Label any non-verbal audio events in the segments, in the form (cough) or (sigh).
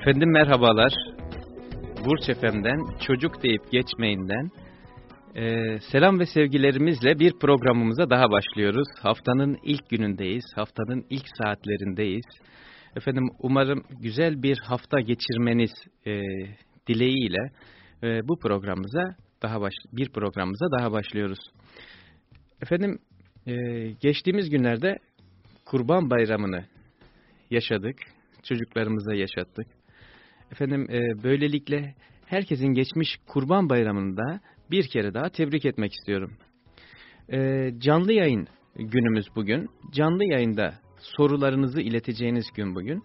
Efendim merhabalar. Burç Efem'den, çocuk deyip geçmeyinden e, selam ve sevgilerimizle bir programımıza daha başlıyoruz. Haftanın ilk günündeyiz, haftanın ilk saatlerindeyiz. Efendim umarım güzel bir hafta geçirmeniz e, dileğiyle e, bu programımıza daha baş, bir programımıza daha başlıyoruz. Efendim e, geçtiğimiz günlerde Kurban Bayramı'nı yaşadık, çocuklarımıza yaşattık. Efendim e, böylelikle herkesin geçmiş Kurban Bayramı'nda bir kere daha tebrik etmek istiyorum. E, canlı yayın günümüz bugün. Canlı yayında sorularınızı ileteceğiniz gün bugün.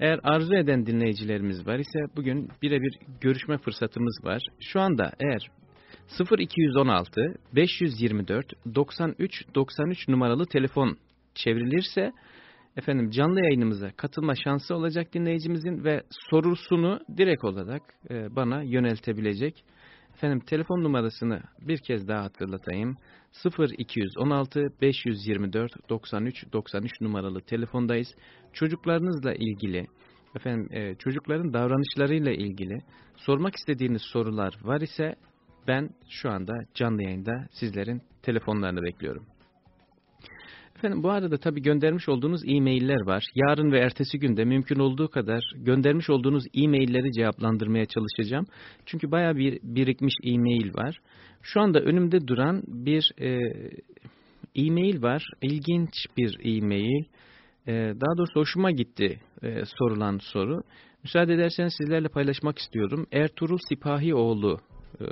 Eğer arzu eden dinleyicilerimiz var ise bugün birebir görüşme fırsatımız var. Şu anda eğer 0216 524 93 93 numaralı telefon çevrilirse efendim canlı yayınımıza katılma şansı olacak dinleyicimizin ve sorusunu direkt olarak e, bana yöneltebilecek. Efendim telefon numarasını bir kez daha hatırlatayım. 0216 524 93 93 numaralı telefondayız. Çocuklarınızla ilgili, efendim e, çocukların davranışlarıyla ilgili sormak istediğiniz sorular var ise ben şu anda canlı yayında sizlerin telefonlarını bekliyorum. Efendim bu arada tabii göndermiş olduğunuz e-mailler var. Yarın ve ertesi günde mümkün olduğu kadar göndermiş olduğunuz e-mailleri cevaplandırmaya çalışacağım. Çünkü baya bir birikmiş e-mail var. Şu anda önümde duran bir e-mail var. İlginç bir e-mail. E, daha doğrusu hoşuma gitti e, sorulan soru. Müsaade ederseniz sizlerle paylaşmak istiyorum. Ertuğrul Sipahioğlu e,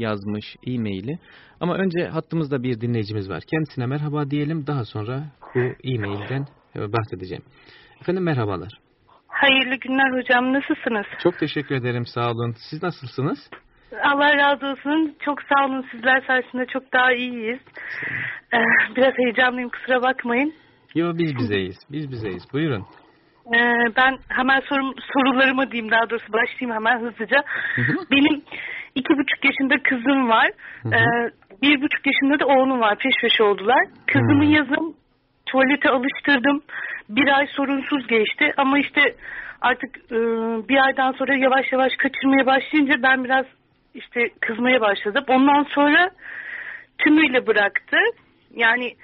yazmış e-maili. Ama önce hattımızda bir dinleyicimiz var. Kendisine merhaba diyelim. Daha sonra bu e-mailden bahsedeceğim. Efendim merhabalar. Hayırlı günler hocam. Nasılsınız? Çok teşekkür ederim. Sağ olun. Siz nasılsınız? Allah razı olsun. Çok sağ olun. Sizler sayesinde çok daha iyiyiz. Ee, biraz heyecanlıyım. Kusura bakmayın. Yo biz bizeyiz. Biz bizeyiz. Buyurun. Ee, ben hemen sorum, sorularıma diyeyim daha doğrusu başlayayım hemen hızlıca. Hı hı. Benim iki buçuk yaşında kızım var. Hı hı. Ee, bir buçuk yaşında da oğlum var. Peş peşe oldular. Kızımı hı. yazın tuvalete alıştırdım. Bir ay sorunsuz geçti. Ama işte artık e, bir aydan sonra yavaş yavaş kaçırmaya başlayınca ben biraz işte kızmaya başladım. Ondan sonra tümüyle bıraktı. Yani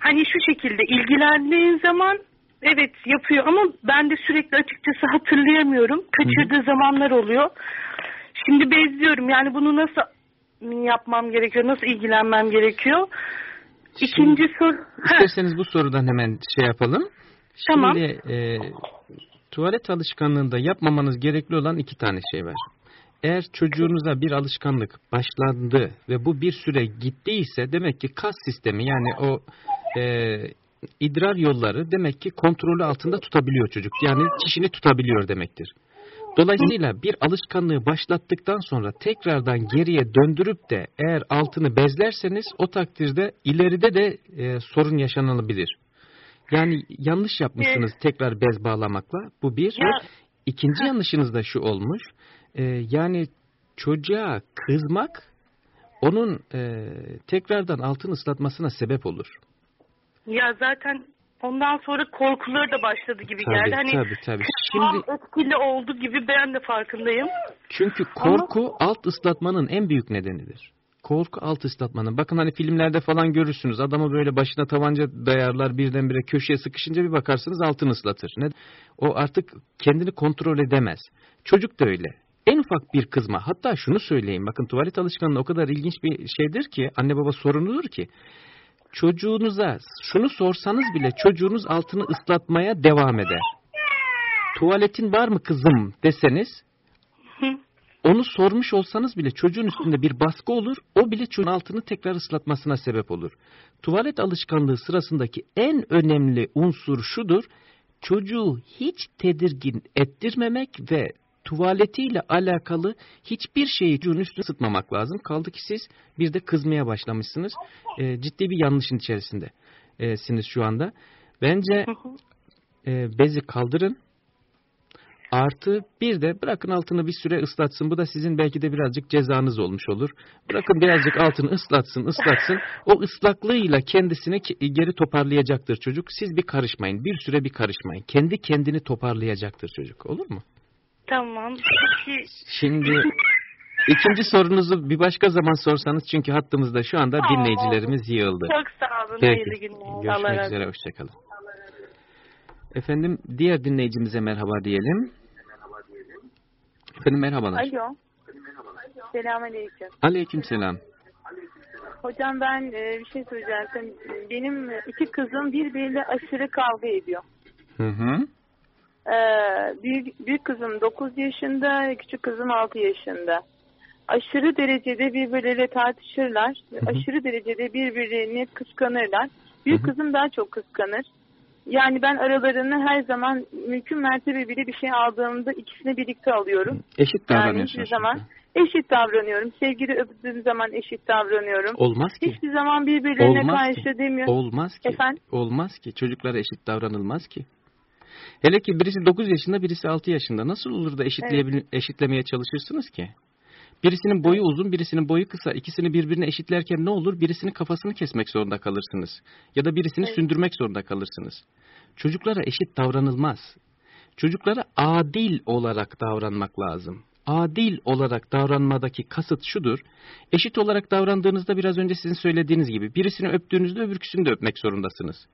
hani şu şekilde ilgilendiğin zaman evet yapıyor ama ben de sürekli açıkçası hatırlayamıyorum. Kaçırdığı Hı. zamanlar oluyor. Şimdi bezliyorum. Yani bunu nasıl yapmam gerekiyor? Nasıl ilgilenmem gerekiyor? İkinci soru... İsterseniz bu sorudan hemen şey yapalım. Tamam. Şimdi e, tuvalet alışkanlığında yapmamanız gerekli olan iki tane şey var. Eğer çocuğunuza bir alışkanlık başlandı ve bu bir süre gittiyse demek ki kas sistemi yani o e, idrar yolları demek ki kontrolü altında tutabiliyor çocuk. Yani çişini tutabiliyor demektir. Dolayısıyla bir alışkanlığı başlattıktan sonra tekrardan geriye döndürüp de eğer altını bezlerseniz o takdirde ileride de e, sorun yaşanabilir. Yani yanlış yapmışsınız evet. tekrar bez bağlamakla. Bu bir. Ya. İkinci yanlışınız da şu olmuş. E, yani çocuğa kızmak onun e, tekrardan altını ıslatmasına sebep olur. Ya zaten ondan sonra korkuları da başladı gibi tabii, geldi. Hani tabii tabii. Şimdi etkili oldu gibi ben de farkındayım. Çünkü korku Ama... alt ıslatmanın en büyük nedenidir. Korku alt ıslatmanın. Bakın hani filmlerde falan görürsünüz. Adamı böyle başına tabanca dayarlar birdenbire köşeye sıkışınca bir bakarsınız altını ıslatır. Ne? O artık kendini kontrol edemez. Çocuk da öyle. En ufak bir kızma. Hatta şunu söyleyeyim. Bakın tuvalet alışkanlığı o kadar ilginç bir şeydir ki anne baba sorunudur ki çocuğunuza şunu sorsanız bile çocuğunuz altını ıslatmaya devam eder. Tuvaletin var mı kızım deseniz onu sormuş olsanız bile çocuğun üstünde bir baskı olur. O bile çocuğun altını tekrar ıslatmasına sebep olur. Tuvalet alışkanlığı sırasındaki en önemli unsur şudur. Çocuğu hiç tedirgin ettirmemek ve tuvaletiyle alakalı hiçbir şeyi çocuğun üstüne sıtmamak lazım. Kaldı ki siz bir de kızmaya başlamışsınız. E, ciddi bir yanlışın içerisindesiniz şu anda. Bence (laughs) e, bezi kaldırın. Artı bir de bırakın altını bir süre ıslatsın. Bu da sizin belki de birazcık cezanız olmuş olur. Bırakın birazcık altını ıslatsın, ıslatsın. O ıslaklığıyla kendisini geri toparlayacaktır çocuk. Siz bir karışmayın. Bir süre bir karışmayın. Kendi kendini toparlayacaktır çocuk. Olur mu? Tamam. Peki Şimdi ikinci sorunuzu bir başka zaman sorsanız çünkü hattımızda şu anda Aa, dinleyicilerimiz yığıldı. çok sağ olun. Peki. Hayırlı günler. Allah Görüşmek razı üzere. Hoşçakalın. Efendim diğer dinleyicimize merhaba diyelim. Efendim merhabalar. Alo. Selamünaleyküm. Aleyküm selam. Hocam ben e, bir şey söyleyeceğim. Benim iki kızım birbiriyle aşırı kavga ediyor. Hı hı. Ee, büyük, büyük kızım 9 yaşında, küçük kızım 6 yaşında. Aşırı derecede birbirleriyle tartışırlar. Hı hı. Aşırı derecede birbirlerini kıskanırlar. Büyük Hı hı. kızım daha çok kıskanır. Yani ben aralarını her zaman mümkün mertebe bile bir şey aldığımda ikisini birlikte alıyorum. Eşit Yani davranıyorsunuz. hiçbir zaman eşit davranıyorum. Sevgili öptüğüm zaman eşit davranıyorum. Olmaz ki. Hiçbir zaman birbirlerine Olmaz karşı ki. demiyorum. Olmaz ki. Efendim? Olmaz ki. Çocuklara eşit davranılmaz ki. Hele ki birisi 9 yaşında, birisi 6 yaşında. Nasıl olur da eşitlemeye çalışırsınız ki? Birisinin boyu uzun, birisinin boyu kısa. İkisini birbirine eşitlerken ne olur? Birisinin kafasını kesmek zorunda kalırsınız. Ya da birisini Evet. sündürmek zorunda kalırsınız. Çocuklara eşit davranılmaz. Çocuklara adil olarak davranmak lazım. Adil olarak davranmadaki kasıt şudur. Eşit olarak davrandığınızda biraz önce sizin söylediğiniz gibi birisini öptüğünüzde öbürküsünü de öpmek zorundasınız.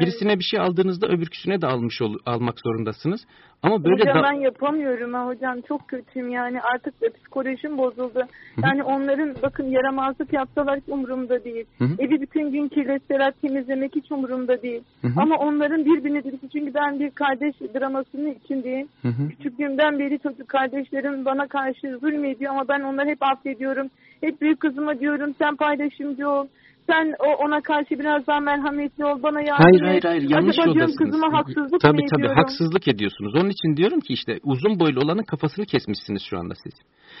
Birisine bir şey aldığınızda öbürküsüne de almış ol- almak zorundasınız. Ama böyle hocam da- ben yapamıyorum ha hocam çok kötüyüm yani artık da psikolojim bozuldu. Yani onların bakın yaramazlık yapsalar hiç umurumda değil. Hı hı. Evi bütün gün kirletseler temizlemek hiç umurumda değil. Hı hı. Ama onların birbirine birisi çünkü ben bir kardeş dramasının içindeyim. Hı hı. Küçüklüğümden beri çocuk kardeşlerim bana karşı zulmediyor ama ben onları hep affediyorum. Hep büyük kızıma diyorum sen paylaşımcı ol. Sen o ona karşı biraz daha merhametli ol bana yardım Hayır hayır hayır yanlış Acaba yoldasınız. kızıma haksızlık tabii mı tabii ediyorum? haksızlık ediyorsunuz. Onun için diyorum ki işte uzun boylu olanın kafasını kesmişsiniz şu anda siz.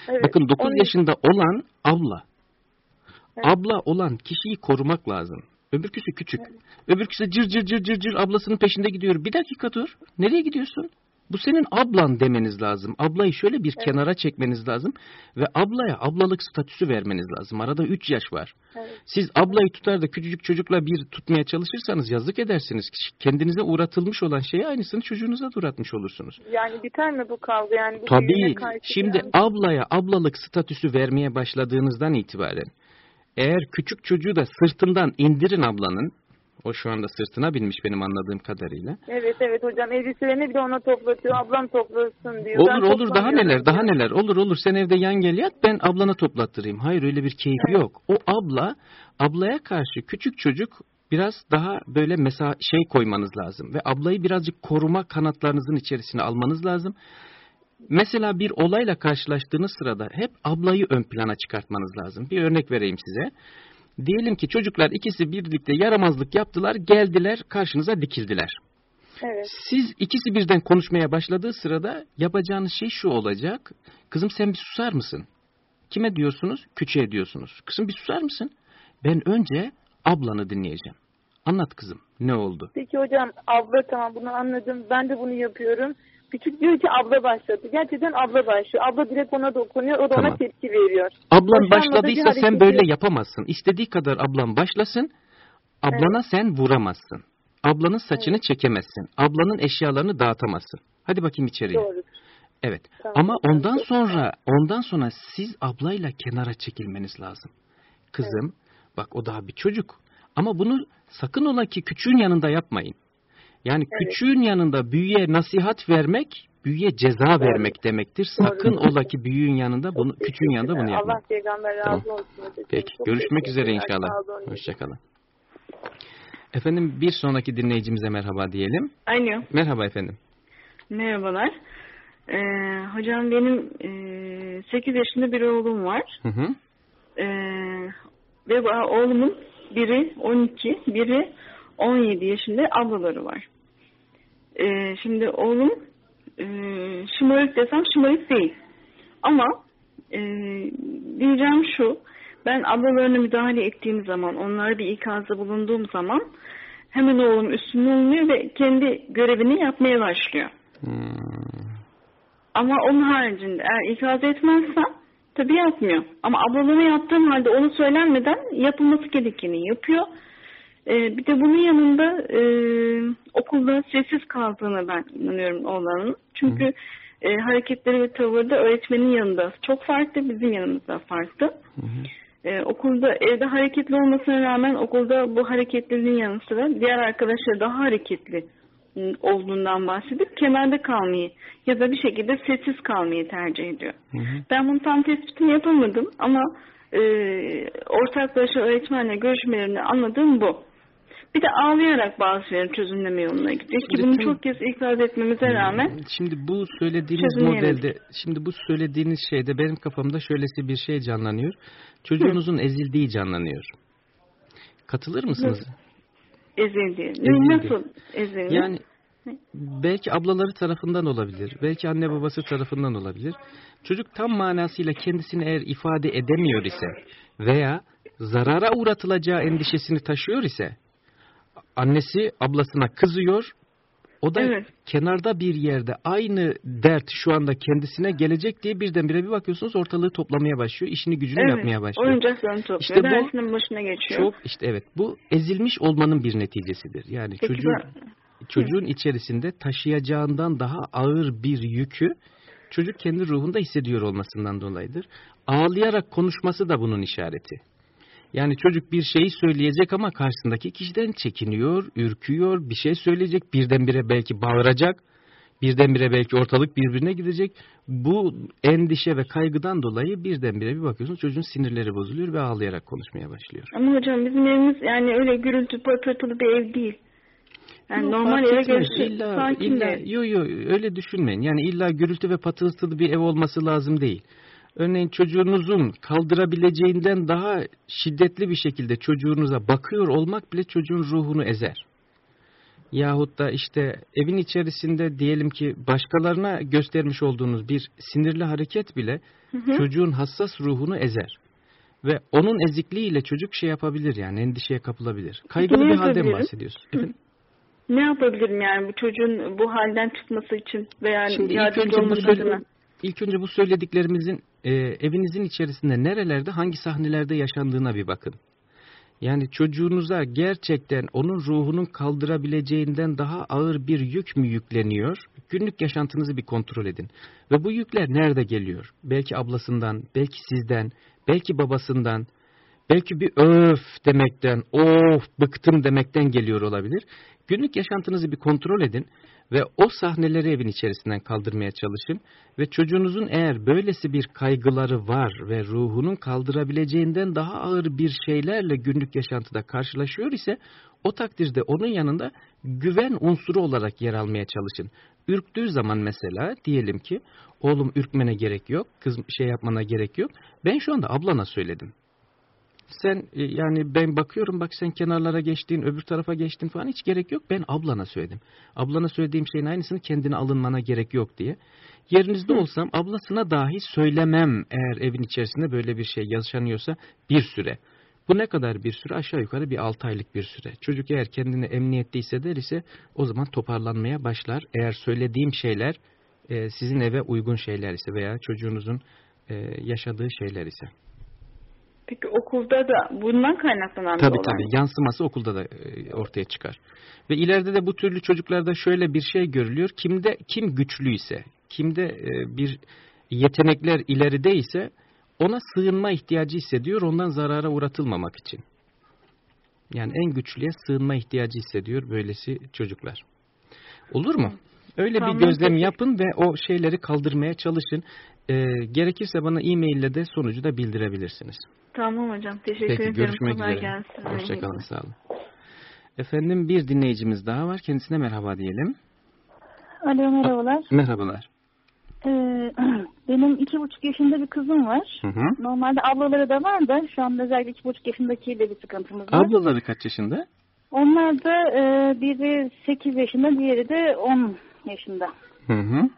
Evet, Bakın 9 onun- yaşında olan abla. Evet. Abla olan kişiyi korumak lazım. Öbürküsü küçük. Öbürküsü cır cır cır cır cır ablasının peşinde gidiyor. Bir dakika dur. Nereye gidiyorsun? Bu senin ablan demeniz lazım. Ablayı şöyle bir kenara çekmeniz lazım. Ve ablaya ablalık statüsü vermeniz lazım. Arada 3 yaş var. Evet. Siz ablayı tutar da küçücük çocukla bir tutmaya çalışırsanız yazık edersiniz. Kendinize uğratılmış olan şeyi aynısını çocuğunuza da uğratmış olursunuz. Yani biter mi bu kavga yani? Bu Tabii şimdi yani. ablaya ablalık statüsü vermeye başladığınızdan itibaren eğer küçük çocuğu da sırtından indirin ablanın o şu anda sırtına binmiş benim anladığım kadarıyla. Evet evet hocam elbiselerini bile ona toplatıyor. Ablam toplasın diyor. Olur Ben olur daha neler daha neler olur olur sen evde yan gel yat ben ablana toplattırayım. Hayır öyle bir keyfi yok. O abla ablaya karşı küçük çocuk biraz daha böyle mesela şey koymanız lazım ve ablayı birazcık koruma kanatlarınızın içerisine almanız lazım. Mesela bir olayla karşılaştığınız sırada hep ablayı ön plana çıkartmanız lazım. Bir örnek vereyim size. Diyelim ki çocuklar ikisi birlikte yaramazlık yaptılar, geldiler, karşınıza dikildiler. Evet. Siz ikisi birden konuşmaya başladığı sırada yapacağınız şey şu olacak. Kızım sen bir susar mısın? Kime diyorsunuz? Küçüğe diyorsunuz. Kızım bir susar mısın? Ben önce ablanı dinleyeceğim. Anlat kızım ne oldu? Peki hocam abla tamam bunu anladım. Ben de bunu yapıyorum. Küçük diyor ki abla başladı. Gerçekten abla başlıyor. Abla direkt ona dokunuyor. O da Tamam. ona tepki veriyor. Ablan başladıysa sen böyle yapamazsın. İstediği kadar ablan başlasın. Ablana sen vuramazsın. Ablanın saçını çekemezsin. Ablanın eşyalarını dağıtamazsın. Hadi bakayım içeriye. Doğru. Evet. Tamam, Ama ondan sonra ondan sonra siz ablayla kenara çekilmeniz lazım. Kızım bak o daha bir çocuk. Ama bunu sakın ola ki küçüğün yanında yapmayın. Yani Evet. küçüğün yanında büyüye nasihat vermek, büyüye ceza vermek demektir. Doğru. Sakın ola ki büyüğün yanında bunu, küçüğün yanında bunu yapmayın. Allah peygamber razı Tamam. olsun. hocam. Peki Çok görüşmek üzere inşallah. Hoşçakalın. Efendim bir sonraki dinleyicimize merhaba diyelim. Alo. Merhaba efendim. Merhabalar. Ee, hocam benim e, 8 yaşında bir oğlum var. Hı hı. Ee, ve oğlumun biri 12, biri 17 yaşında ablaları var. Ee, şimdi oğlum e, şımarık desem şımarık değil. Ama e, diyeceğim şu, ben ablalarına müdahale ettiğim zaman, onlara bir ikazda bulunduğum zaman hemen oğlum üstüne oluyor ve kendi görevini yapmaya başlıyor. Hmm. Ama onun haricinde eğer ikaz etmezsem tabii yapmıyor. Ama ablalarına yaptığım halde onu söylenmeden yapılması gerekeni yapıyor. Ee, bir de bunun yanında e, okulda sessiz kaldığına ben inanıyorum oğlanın. Çünkü e, hareketleri ve tavırda öğretmenin yanında çok farklı, bizim yanımızda farklı. Hı hı. E, okulda evde hareketli olmasına rağmen okulda bu hareketlerinin yanı sıra diğer arkadaşlar daha hareketli ıı, olduğundan bahsedip kenarda kalmayı ya da bir şekilde sessiz kalmayı tercih ediyor. Hı hı. Ben bunun tam tespitini yapamadım ama e, ortaklaşa öğretmenle görüşmelerini anladığım bu. Bir de ağlayarak bazı şeyleri çözümleme yoluna gidiyor ki bunu çok kez ikaz etmemize rağmen. Şimdi bu söylediğiniz modelde, şimdi bu söylediğiniz şeyde benim kafamda şöylesi bir şey canlanıyor. Çocuğunuzun Hı. ezildiği canlanıyor. Katılır mısınız? Ezildi. ezildi. Nasıl ezildi? Yani belki ablaları tarafından olabilir, belki anne babası tarafından olabilir. Çocuk tam manasıyla kendisini eğer ifade edemiyor ise veya zarara uğratılacağı endişesini taşıyor ise annesi ablasına kızıyor. O da evet. kenarda bir yerde aynı dert şu anda kendisine gelecek diye birdenbire bir bakıyorsunuz ortalığı toplamaya başlıyor. işini gücünü evet. yapmaya başlıyor. Oyuncaklarını topluyor. İşte bu, başına geçiyor. Çok işte evet bu ezilmiş olmanın bir neticesidir. Yani Peki çocuğun, ben... çocuğun içerisinde taşıyacağından daha ağır bir yükü çocuk kendi ruhunda hissediyor olmasından dolayıdır. Ağlayarak konuşması da bunun işareti. Yani çocuk bir şeyi söyleyecek ama karşısındaki kişiden çekiniyor, ürküyor, bir şey söyleyecek, birdenbire belki bağıracak, birdenbire belki ortalık birbirine gidecek. Bu endişe ve kaygıdan dolayı birdenbire bir bakıyorsun çocuğun sinirleri bozuluyor ve ağlayarak konuşmaya başlıyor. Ama hocam bizim evimiz yani öyle gürültü patırtılı bir ev değil. Yani yok, normal eve göre illa, illa, yo, yo, öyle düşünmeyin. Yani illa gürültü ve patırtılı bir ev olması lazım değil. Örneğin çocuğunuzun kaldırabileceğinden daha şiddetli bir şekilde çocuğunuza bakıyor olmak bile çocuğun ruhunu ezer. Yahut da işte evin içerisinde diyelim ki başkalarına göstermiş olduğunuz bir sinirli hareket bile hı hı. çocuğun hassas ruhunu ezer. Ve onun ezikliğiyle çocuk şey yapabilir yani endişeye kapılabilir. Kaygılı bir halden bahsediyorsun. Efendim? Ne yapabilirim yani bu çocuğun bu halden çıkması için veya Şimdi ilk önce, bu ilk önce bu söylediklerimizin e, evinizin içerisinde nerelerde hangi sahnelerde yaşandığına bir bakın. Yani çocuğunuza gerçekten onun ruhunun kaldırabileceğinden daha ağır bir yük mü yükleniyor? Günlük yaşantınızı bir kontrol edin. Ve bu yükler nerede geliyor? Belki ablasından, belki sizden, belki babasından, belki bir öf demekten, of bıktım demekten geliyor olabilir. Günlük yaşantınızı bir kontrol edin ve o sahneleri evin içerisinden kaldırmaya çalışın ve çocuğunuzun eğer böylesi bir kaygıları var ve ruhunun kaldırabileceğinden daha ağır bir şeylerle günlük yaşantıda karşılaşıyor ise o takdirde onun yanında güven unsuru olarak yer almaya çalışın. Ürktüğü zaman mesela diyelim ki oğlum ürkmene gerek yok, kız şey yapmana gerek yok. Ben şu anda ablana söyledim sen e, yani ben bakıyorum bak sen kenarlara geçtin öbür tarafa geçtin falan hiç gerek yok. Ben ablana söyledim. Ablana söylediğim şeyin aynısını kendine alınmana gerek yok diye. Yerinizde olsam ablasına dahi söylemem eğer evin içerisinde böyle bir şey yaşanıyorsa bir süre. Bu ne kadar bir süre? Aşağı yukarı bir 6 aylık bir süre. Çocuk eğer kendini emniyette hisseder ise o zaman toparlanmaya başlar. Eğer söylediğim şeyler e, sizin eve uygun şeyler ise veya çocuğunuzun e, yaşadığı şeyler ise. Peki okulda da bundan kaynaklanan tabii, Tabii tabii yansıması okulda da e, ortaya çıkar. Ve ileride de bu türlü çocuklarda şöyle bir şey görülüyor. Kimde kim güçlüyse, kimde e, bir yetenekler ileride ise ona sığınma ihtiyacı hissediyor ondan zarara uğratılmamak için. Yani en güçlüye sığınma ihtiyacı hissediyor böylesi çocuklar. Olur mu? Öyle tamam, bir gözlem peki. yapın ve o şeyleri kaldırmaya çalışın. Ee, gerekirse bana e-mail ile de sonucu da bildirebilirsiniz. Tamam hocam. Teşekkür Peki, ederim. görüşmek üzere. Gelsin. Hoşçakalın. Sağ olun. Efendim bir dinleyicimiz daha var. Kendisine merhaba diyelim. Alo merhabalar. A merhabalar. Ee, (clears throat) benim iki buçuk yaşında bir kızım var. Hı hı. Normalde ablaları da var da şu anda özellikle iki buçuk yaşındakiyle bir sıkıntımız var. Ablaları kaç yaşında? Onlar da e, biri sekiz yaşında diğeri de on yaşında. Hı hı.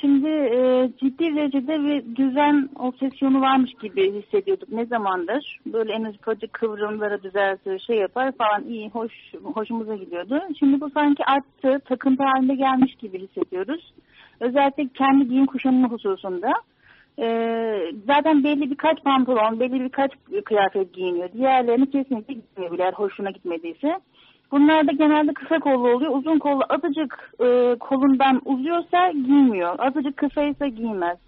Şimdi e, ciddi derecede bir düzen obsesyonu varmış gibi hissediyorduk ne zamandır. Böyle en ufacık kıvrımlara düzeltir, şey yapar falan iyi, hoş hoşumuza gidiyordu. Şimdi bu sanki arttı, takıntı halinde gelmiş gibi hissediyoruz. Özellikle kendi giyim kuşanma hususunda. Ee, zaten belli birkaç pantolon, belli birkaç kıyafet giyiniyor. Diğerlerini kesinlikle gitmiyor bile hoşuna gitmediyse. Bunlar da genelde kısa kollu oluyor. Uzun kollu azıcık e, kolundan uzuyorsa giymiyor. Azıcık kısaysa giymez.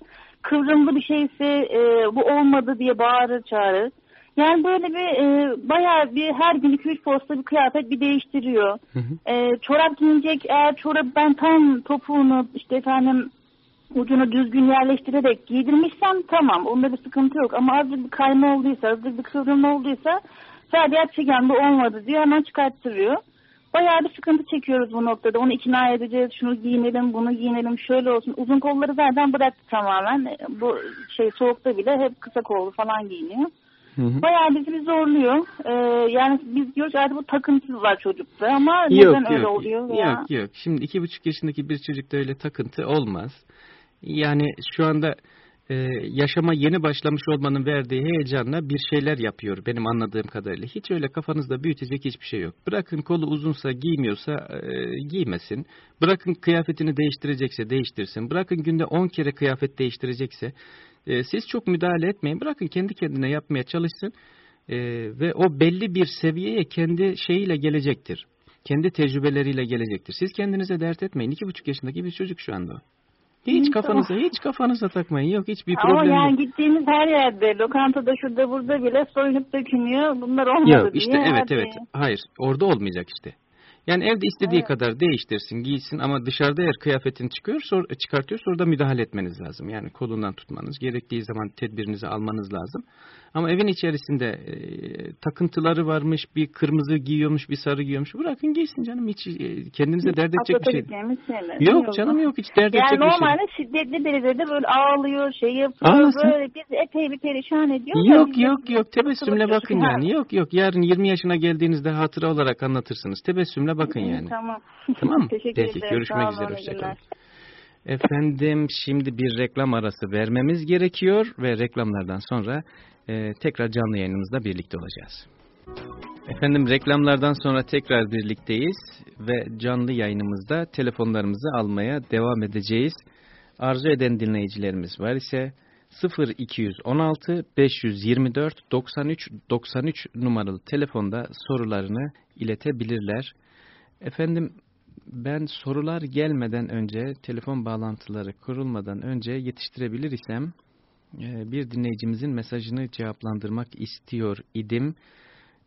Kıvrımlı bir şeyse e, bu olmadı diye bağırır çağırır. Yani böyle bir e, bayağı bir her gün 2-3 posta bir kıyafet bir değiştiriyor. Hı hı. E, çorap giyecek eğer çorap ben tam topuğunu işte efendim ucunu düzgün yerleştirerek giydirmişsem tamam onda bir sıkıntı yok. Ama azıcık bir kayma olduysa azıcık bir kıvrım olduysa sadece çekende olmadı diyor hemen çıkarttırıyor. Bayağı bir sıkıntı çekiyoruz bu noktada. Onu ikna edeceğiz. Şunu giyinelim, bunu giyinelim, şöyle olsun. Uzun kolları zaten bıraktı tamamen. Bu şey soğukta bile hep kısa kollu falan giyiniyor. Hı hı. Bayağı bizi zorluyor. Ee, yani biz diyoruz artık bu takıntı var çocukta ama Yok neden yok, öyle oluyor? ya? yok yok. Şimdi iki buçuk yaşındaki bir çocukta öyle takıntı olmaz. Yani şu anda e, yaşama yeni başlamış olmanın verdiği heyecanla bir şeyler yapıyor benim anladığım kadarıyla. Hiç öyle kafanızda büyütecek hiçbir şey yok. Bırakın kolu uzunsa giymiyorsa e, giymesin. Bırakın kıyafetini değiştirecekse değiştirsin. Bırakın günde 10 kere kıyafet değiştirecekse e, siz çok müdahale etmeyin. Bırakın kendi kendine yapmaya çalışsın. E, ve o belli bir seviyeye kendi şeyiyle gelecektir. Kendi tecrübeleriyle gelecektir. Siz kendinize dert etmeyin. İki buçuk yaşındaki bir çocuk şu anda. Hiç kafanıza, hiç kafanıza takmayın. Yok hiçbir Ama problem yani yok. gittiğimiz her yerde, lokantada şurada burada bile soyunup dökünüyor. Bunlar olmadı Yok diye. işte evet hadi. evet. Hayır orada olmayacak işte. Yani evde istediği Evet. kadar değiştirsin, giysin ama dışarıda eğer kıyafetini çıkıyor, sor, çıkartıyor, orada müdahale etmeniz lazım. Yani kolundan tutmanız, gerektiği zaman tedbirinizi almanız lazım. Ama evin içerisinde e, takıntıları varmış, bir kırmızı giyiyormuş, bir sarı giyiyormuş. Bırakın giysin canım, hiç e, kendinize dert edecek bir şey. Şeyler. Yok canım yok, hiç dert Yani edecek bir şey. normalde şiddetli derecede böyle ağlıyor, şey yapıyor, Ağlasın. böyle biz epey bir perişan ediyor. Yok de- yok yok tebessümle bakın ha. yani. Yok yok yarın 20 yaşına geldiğinizde hatıra olarak anlatırsınız. Tebessümle bakın yani. Tamam. Tamam mı? (laughs) Teşekkür Peki ederim. görüşmek Sağ üzere hoşçakalın. Efendim şimdi bir reklam arası vermemiz gerekiyor ve reklamlardan sonra e, tekrar canlı yayınımızda birlikte olacağız. Efendim reklamlardan sonra tekrar birlikteyiz ve canlı yayınımızda telefonlarımızı almaya devam edeceğiz. Arzu eden dinleyicilerimiz var ise 0216 524 93 93 numaralı telefonda sorularını iletebilirler. Efendim ben sorular gelmeden önce, telefon bağlantıları kurulmadan önce yetiştirebilir isem bir dinleyicimizin mesajını cevaplandırmak istiyor idim.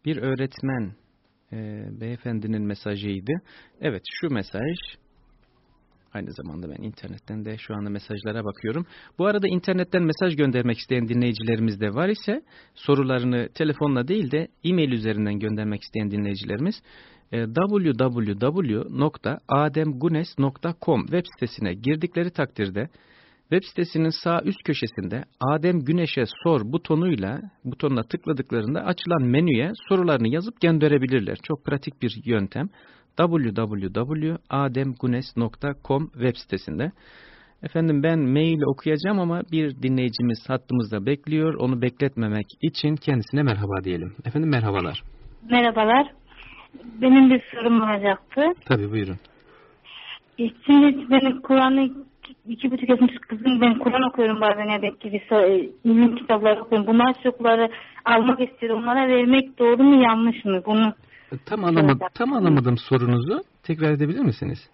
Bir öğretmen e, beyefendinin mesajıydı. Evet şu mesaj. Aynı zamanda ben internetten de şu anda mesajlara bakıyorum. Bu arada internetten mesaj göndermek isteyen dinleyicilerimiz de var ise sorularını telefonla değil de e-mail üzerinden göndermek isteyen dinleyicilerimiz e, www.ademgunes.com web sitesine girdikleri takdirde web sitesinin sağ üst köşesinde Adem Güneş'e sor butonuyla butonuna tıkladıklarında açılan menüye sorularını yazıp gönderebilirler. Çok pratik bir yöntem. www.ademgunes.com web sitesinde. Efendim ben maili okuyacağım ama bir dinleyicimiz hattımızda bekliyor. Onu bekletmemek için kendisine merhaba diyelim. Efendim merhabalar. Merhabalar. Benim bir sorum olacaktı. Tabii buyurun. Şimdi benim Kur'an'ı iki buçuk yaşındaki kızım ben Kur'an okuyorum bazen bir so- ilim kitapları okuyorum. Bu maçlukları almak istiyorum. Onlara vermek doğru mu yanlış mı? Bunu Tam anlamadım, tam anlamadım sorunuzu. Tekrar edebilir misiniz?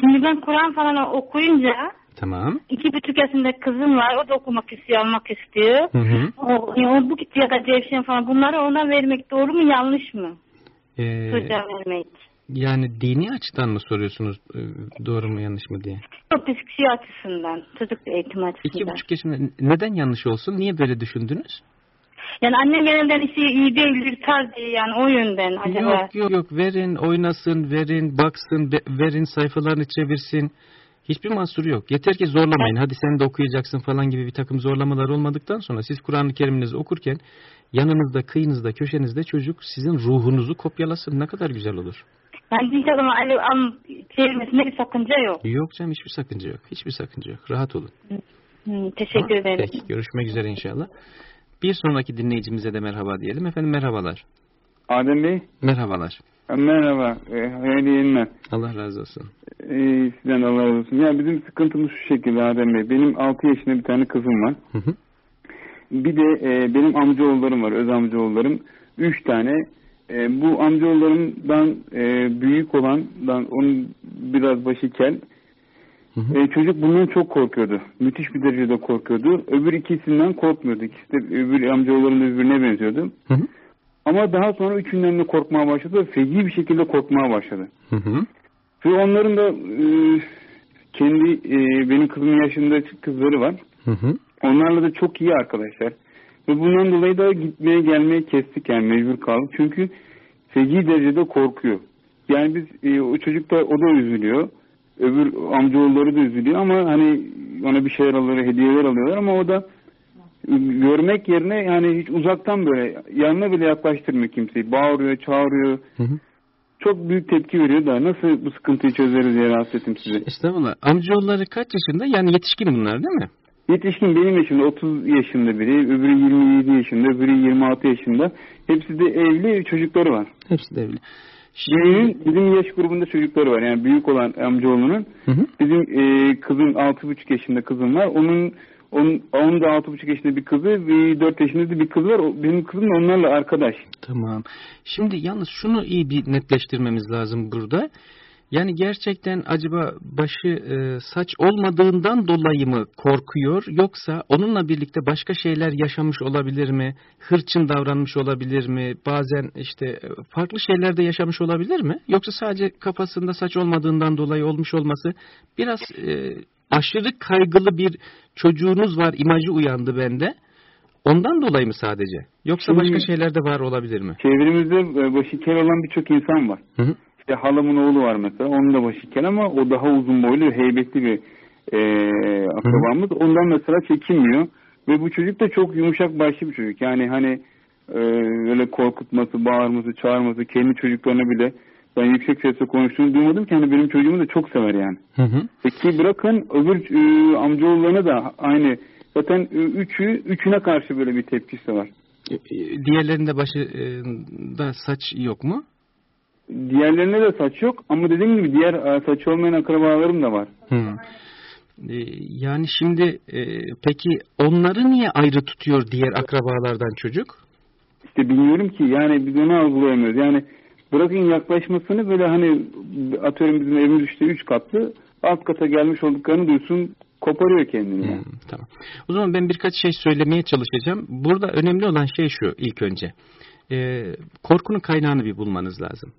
Şimdi ben Kur'an falan okuyunca Tamam. iki buçuk yaşında kızım var. O da okumak istiyor, almak istiyor. Hı hı. O, yani o bu ya da cevşen falan bunları ona vermek doğru mu yanlış mı? Ee, Çocuğa vermek. Yani dini açıdan mı soruyorsunuz e, doğru mu yanlış mı diye? Çok psikoloji açısından, çocuk eğitimi İki açısından. buçuk yaşında neden yanlış olsun? Niye böyle düşündünüz? Yani annem genelden işi iyi değil, yırtar diye yani o yönden acaba. Yok yok yok verin oynasın verin baksın be- verin sayfalarını çevirsin. Hiçbir mahsuru yok. Yeter ki zorlamayın. Hadi sen de okuyacaksın falan gibi bir takım zorlamalar olmadıktan sonra siz Kur'an-ı Kerim'inizi okurken yanınızda, kıyınızda, köşenizde çocuk sizin ruhunuzu kopyalasın. Ne kadar güzel olur. Yani bir zaman Ali al çevirmesinde bir sakınca yok. Yok canım hiçbir sakınca yok. Hiçbir sakınca yok. Rahat olun. Hı, teşekkür Tamam, ederim. Peki görüşmek üzere inşallah. Bir sonraki dinleyicimize de merhaba diyelim. Efendim merhabalar. Adem Bey, Merhabalar. merhaba. E, hayırlı yayınlar. Allah razı olsun. E, sizden Allah razı olsun. Ya bizim sıkıntımız şu şekilde Adem Bey. Benim 6 yaşında bir tane kızım var. Hı hı. Bir de e, benim amcaoğullarım var, öz amcaoğullarım. 3 tane e, bu amcaoğullarımdan e, büyük olandan onun biraz başı kel. Hı hı. E, çocuk bundan çok korkuyordu. Müthiş bir derecede korkuyordu. Öbür ikisinden korkmuyordu. İkisi de öbür amcaoğulların birbirine benziyordu. Hı hı. Ama daha sonra üçünden de korkmaya başladı. Feci bir şekilde korkmaya başladı. Hı hı. Ve onların da e, kendi e, benim kızımın yaşında kızları var. Hı hı. Onlarla da çok iyi arkadaşlar. Ve bundan dolayı da gitmeye gelmeye kestik yani mecbur kaldık. Çünkü feci derecede korkuyor. Yani biz e, o çocuk da o da üzülüyor. Öbür amcaoğulları da üzülüyor ama hani ona bir şeyler alıyor, hediyeler alıyorlar ama o da görmek yerine yani hiç uzaktan böyle yanına bile yaklaştırmıyor kimseyi. Bağırıyor, çağırıyor. Hı hı. Çok büyük tepki veriyor da nasıl bu sıkıntıyı çözeriz diye rahatsız ettim sizi. Estağfurullah. Amcaoğulları kaç yaşında? Yani yetişkin bunlar değil mi? Yetişkin benim yaşımda 30 yaşında biri, öbürü 27 yaşında, öbürü 26 yaşında. Hepsi de evli çocukları var. Hepsi de evli. Şimdi... Bizim, yaş grubunda çocukları var. Yani büyük olan amcaoğlunun. Hı hı. Bizim e, kızın 6,5 yaşında kızım var. Onun onun, onun da 6,5 yaşında bir kızı, bir 4 yaşında da bir kız var. Benim kızım da onlarla arkadaş. Tamam. Şimdi yalnız şunu iyi bir netleştirmemiz lazım burada. Yani gerçekten acaba başı e, saç olmadığından dolayı mı korkuyor yoksa onunla birlikte başka şeyler yaşamış olabilir mi? Hırçın davranmış olabilir mi? Bazen işte e, farklı şeyler de yaşamış olabilir mi? Yoksa sadece kafasında saç olmadığından dolayı olmuş olması biraz e, aşırı kaygılı bir çocuğunuz var imajı uyandı bende. Ondan dolayı mı sadece? Yoksa Şimdi, başka şeyler de var olabilir mi? Çevremizde e, başı kel olan birçok insan var. Hı hı. İşte halamın oğlu var mesela. Onun da başı kel ama o daha uzun boylu heybetli bir e, akrabamız. Hı. Ondan mesela çekinmiyor. Ve bu çocuk da çok yumuşak başlı bir çocuk. Yani hani e, öyle korkutması, bağırması, çağırması, kendi çocuklarına bile ben yüksek sesle konuştuğunu duymadım ki hani benim çocuğumu da çok sever yani. Hı hı. Peki bırakın öbür e, amcaoğullarına da aynı. Zaten e, üçü, üçüne karşı böyle bir tepkisi var. E, e, diğerlerinde başında saç yok mu? Diğerlerinde de saç yok ama dediğim gibi diğer e, saç olmayan akrabalarım da var. Hı. Yani şimdi peki onları niye ayrı tutuyor diğer akrabalardan çocuk? İşte bilmiyorum ki yani biz onu algılayamıyoruz. Yani bırakın yaklaşmasını böyle hani atıyorum bizim evimiz işte üç katlı alt kata gelmiş olduklarını duysun koparıyor kendini. Hmm, tamam. O zaman ben birkaç şey söylemeye çalışacağım. Burada önemli olan şey şu ilk önce. Ee, korkunun kaynağını bir bulmanız lazım.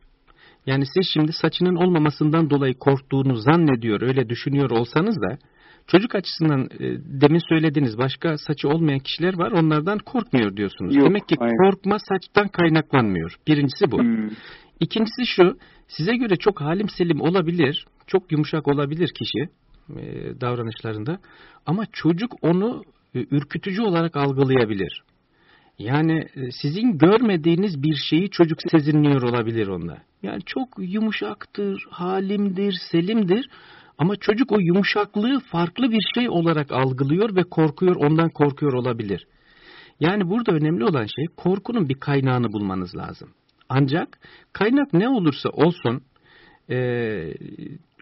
Yani siz şimdi saçının olmamasından dolayı korktuğunu zannediyor, öyle düşünüyor olsanız da çocuk açısından e, demin söylediğiniz başka saçı olmayan kişiler var onlardan korkmuyor diyorsunuz. Yok, Demek ki aynen. korkma saçtan kaynaklanmıyor. Birincisi bu. Hmm. İkincisi şu, size göre çok halim selim olabilir, çok yumuşak olabilir kişi e, davranışlarında ama çocuk onu e, ürkütücü olarak algılayabilir. Yani e, sizin görmediğiniz bir şeyi çocuk sezinliyor olabilir onda. Yani çok yumuşaktır, halimdir, selimdir ama çocuk o yumuşaklığı farklı bir şey olarak algılıyor ve korkuyor, ondan korkuyor olabilir. Yani burada önemli olan şey korkunun bir kaynağını bulmanız lazım. Ancak kaynak ne olursa olsun e,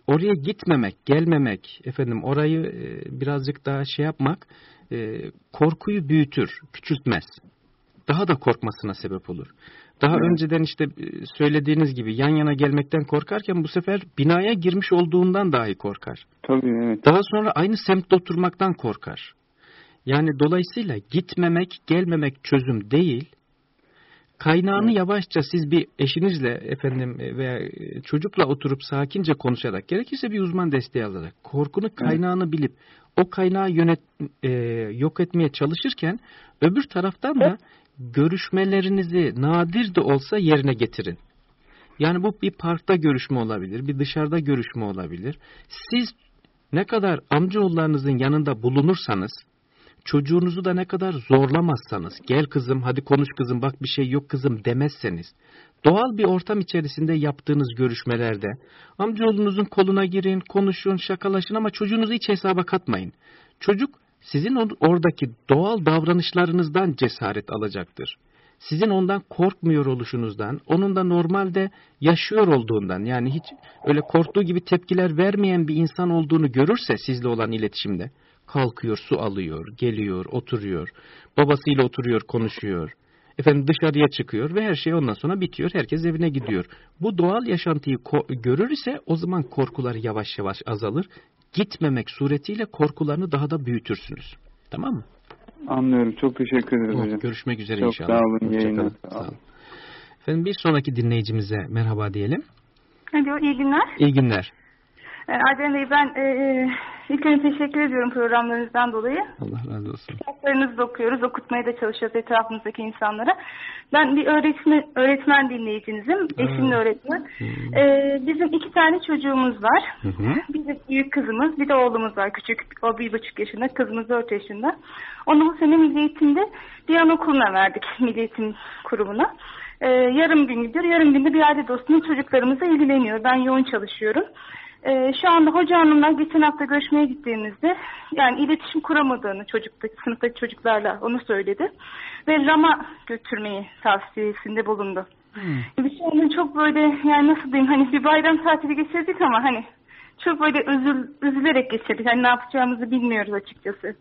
oraya gitmemek, gelmemek, efendim orayı e, birazcık daha şey yapmak e, korkuyu büyütür, küçültmez. Daha da korkmasına sebep olur. Daha evet. önceden işte e, söylediğiniz gibi yan yana gelmekten korkarken bu sefer binaya girmiş olduğundan dahi korkar. Tabii evet. Daha sonra aynı semtte oturmaktan korkar. Yani dolayısıyla gitmemek, gelmemek çözüm değil, Kaynağını yavaşça siz bir eşinizle efendim e, veya e, çocukla oturup sakince konuşarak gerekirse bir uzman desteği alarak korkunu kaynağını bilip o kaynağı yönet e, yok etmeye çalışırken öbür taraftan da görüşmelerinizi nadir de olsa yerine getirin. Yani bu bir parkta görüşme olabilir, bir dışarıda görüşme olabilir. Siz ne kadar amcaoğullarınızın yanında bulunursanız çocuğunuzu da ne kadar zorlamazsanız, gel kızım hadi konuş kızım bak bir şey yok kızım demezseniz, doğal bir ortam içerisinde yaptığınız görüşmelerde, amcaoğlunuzun koluna girin, konuşun, şakalaşın ama çocuğunuzu hiç hesaba katmayın. Çocuk sizin oradaki doğal davranışlarınızdan cesaret alacaktır. Sizin ondan korkmuyor oluşunuzdan, onun da normalde yaşıyor olduğundan, yani hiç öyle korktuğu gibi tepkiler vermeyen bir insan olduğunu görürse sizle olan iletişimde, kalkıyor, su alıyor, geliyor, oturuyor. Babasıyla oturuyor, konuşuyor. Efendim dışarıya çıkıyor ve her şey ondan sonra bitiyor. Herkes evine gidiyor. Bu doğal yaşantıyı görür ise o zaman korkuları yavaş yavaş azalır. Gitmemek suretiyle korkularını daha da büyütürsünüz. Tamam mı? Anlıyorum. Çok teşekkür ederim oh, hocam. Görüşmek üzere Çok inşallah. sağ olun. Yayına. Sağ olun. Efendim bir sonraki dinleyicimize merhaba diyelim. Alo, iyi günler. İyi günler. Ee, Adem Bey ben e, e, ilk önce teşekkür ediyorum programlarınızdan dolayı. Allah razı olsun. Kitaplarınızı da okuyoruz, okutmaya da çalışıyoruz etrafımızdaki insanlara. Ben bir öğretmen, öğretmen dinleyicinizim, eşimle öğretmen. Hmm. Ee, bizim iki tane çocuğumuz var. Hı hı. Bizim büyük kızımız, bir de oğlumuz var küçük, o bir buçuk yaşında, kızımız dört yaşında. Onu bu sene Milli Eğitim'de bir anaokuluna verdik, (laughs) Milli Eğitim Kurumu'na. Ee, yarım gün gidiyor, yarım günde bir aile dostunun çocuklarımızla ilgileniyor. Ben yoğun çalışıyorum. Ee, şu anda hoca hanımla geçen hafta görüşmeye gittiğimizde yani iletişim kuramadığını çocuktaki, sınıftaki çocuklarla onu söyledi. Ve Ram'a götürmeyi tavsiyesinde bulundu. Hmm. Biz şu anda çok böyle yani nasıl diyeyim hani bir bayram tatili geçirdik ama hani çok böyle üzül, üzülerek geçirdik. Hani ne yapacağımızı bilmiyoruz açıkçası.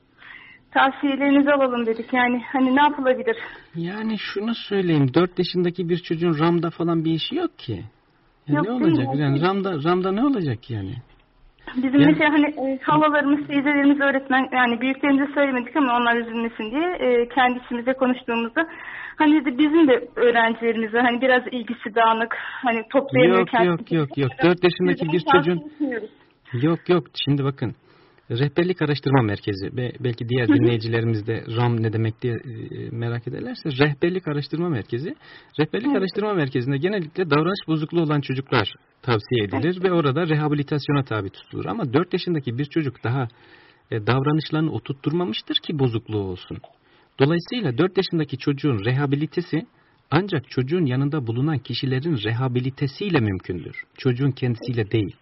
Tavsiyelerinizi alalım dedik yani hani ne yapılabilir? Yani şunu söyleyeyim 4 yaşındaki bir çocuğun Ram'da falan bir işi yok ki. Ya yok, ne olacak? Yani Ram'da, Ram'da ne olacak yani? Bizim yani, mesela hani e, halalarımız, teyzelerimiz öğretmen yani büyüklerimize söylemedik ama onlar üzülmesin diye e, kendi içimizde konuştuğumuzda hani de bizim de öğrencilerimize hani biraz ilgisi dağınık hani toplayamıyor Yok yok yok yok. 4 yaşındaki bir çocuğun Yok yok. Şimdi bakın. Rehberlik Araştırma Merkezi ve belki diğer dinleyicilerimiz de RAM ne demek diye e, merak ederlerse Rehberlik Araştırma Merkezi Rehberlik Araştırma Merkezi'nde genellikle davranış bozukluğu olan çocuklar tavsiye edilir ve orada rehabilitasyona tabi tutulur. Ama 4 yaşındaki bir çocuk daha e, davranışlarını oturtturmamıştır ki bozukluğu olsun. Dolayısıyla 4 yaşındaki çocuğun rehabilitesi ancak çocuğun yanında bulunan kişilerin rehabilitesiyle mümkündür. Çocuğun kendisiyle değil.